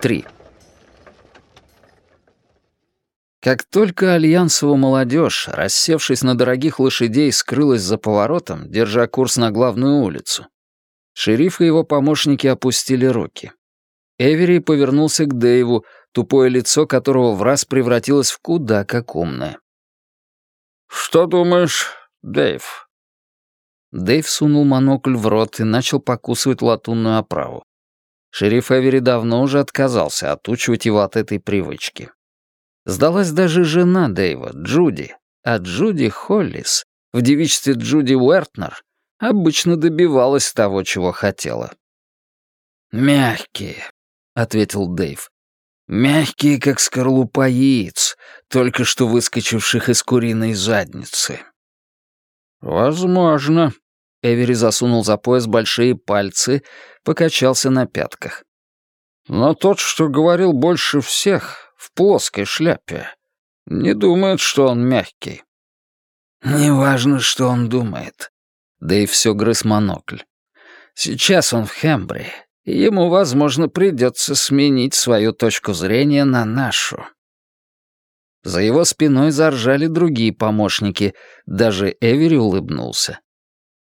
Три. Как только альянсова молодежь, рассевшись на дорогих лошадей, скрылась за поворотом, держа курс на главную улицу, шериф и его помощники опустили руки. Эвери повернулся к Дэйву, тупое лицо которого в раз превратилось в куда как умное. «Что думаешь, Дэйв?» Дэйв сунул монокль в рот и начал покусывать латунную оправу. Шериф Эвери давно уже отказался отучивать его от этой привычки. Сдалась даже жена Дэйва, Джуди. А Джуди Холлис, в девичестве Джуди Уэртнер, обычно добивалась того, чего хотела. «Мягкие», — ответил Дэйв. «Мягкие, как скорлупа яиц, только что выскочивших из куриной задницы». «Возможно», — Эвери засунул за пояс большие пальцы, покачался на пятках. «Но тот, что говорил больше всех, в плоской шляпе. Не думает, что он мягкий. Неважно, что он думает. Да и все грыз монокль. Сейчас он в Хембри, и ему, возможно, придется сменить свою точку зрения на нашу. За его спиной заржали другие помощники, даже Эвери улыбнулся.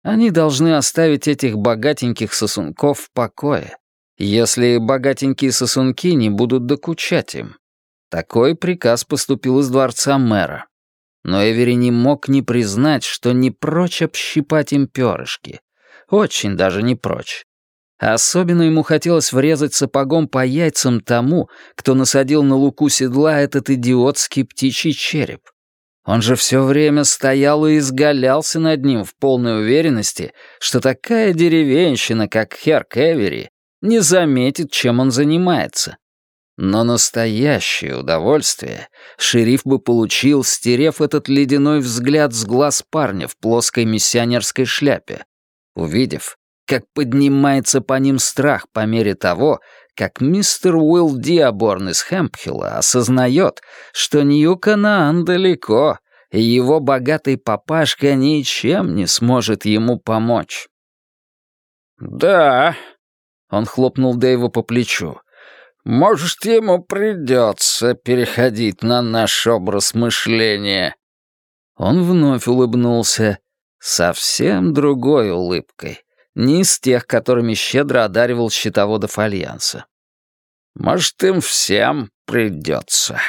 Они должны оставить этих богатеньких сосунков в покое, если богатенькие сосунки не будут докучать им. Такой приказ поступил из дворца мэра. Но Эвери не мог не признать, что не прочь общипать им перышки. Очень даже не прочь. Особенно ему хотелось врезать сапогом по яйцам тому, кто насадил на луку седла этот идиотский птичий череп. Он же все время стоял и изгалялся над ним в полной уверенности, что такая деревенщина, как Херк Эвери, не заметит, чем он занимается. Но настоящее удовольствие шериф бы получил, стерев этот ледяной взгляд с глаз парня в плоской миссионерской шляпе, увидев, как поднимается по ним страх по мере того, как мистер Уилл Диаборн из Хэмпхилла осознает, что Нью-Канаан далеко, и его богатый папашка ничем не сможет ему помочь. «Да», — он хлопнул Дэйва по плечу, может, ему придется переходить на наш образ мышления». Он вновь улыбнулся, совсем другой улыбкой, не из тех, которыми щедро одаривал счетоводов Альянса. «Может, им всем придется».